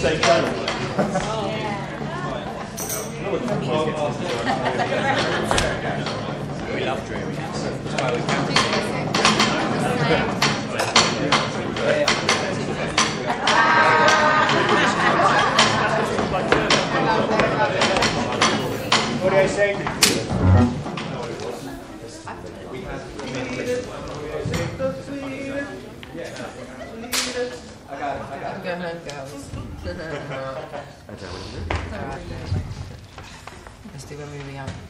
same channel. we love. That's why we. What do I say? Gahan Gaus. Estic a Miriam.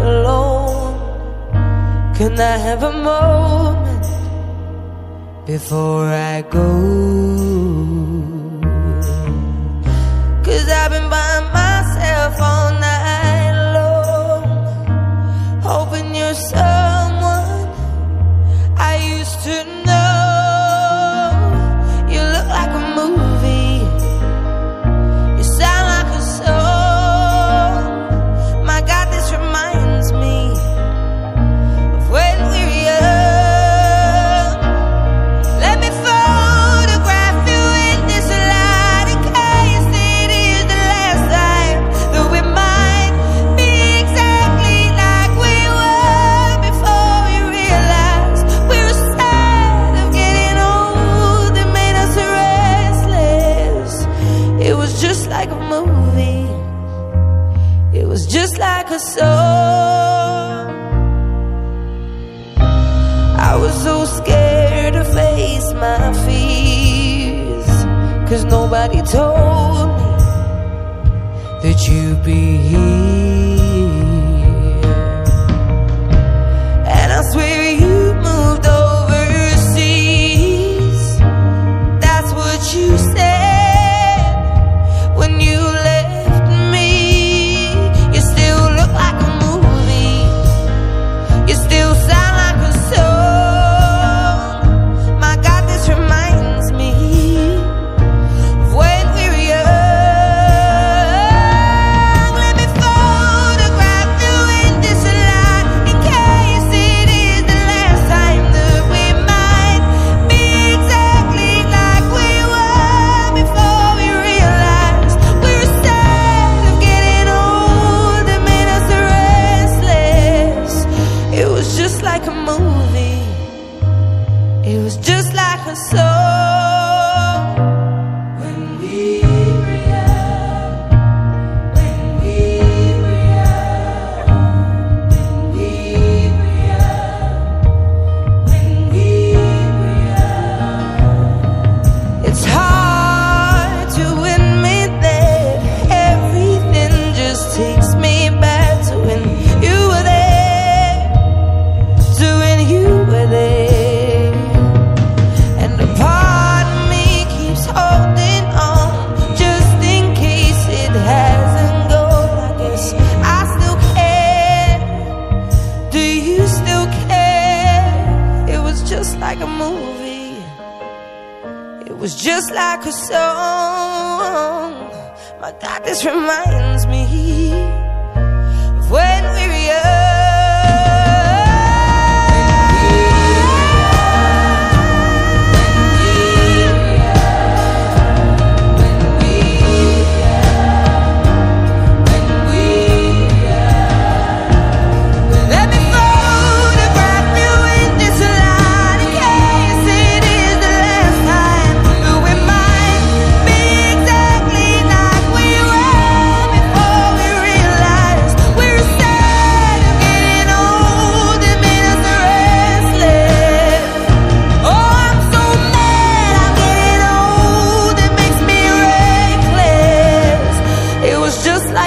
alone. Can I have a moment before I go? told me that you'd be here. It was just like a soul. like a movie. It was just like a song. My God, this reminds me.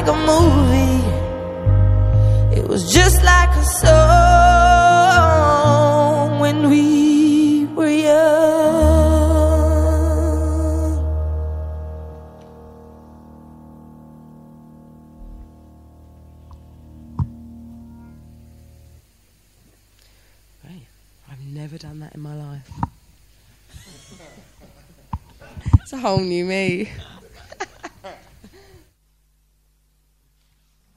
Like a movie. It was just like a song when we were young. Right. I've never done that in my life. it's a whole new me.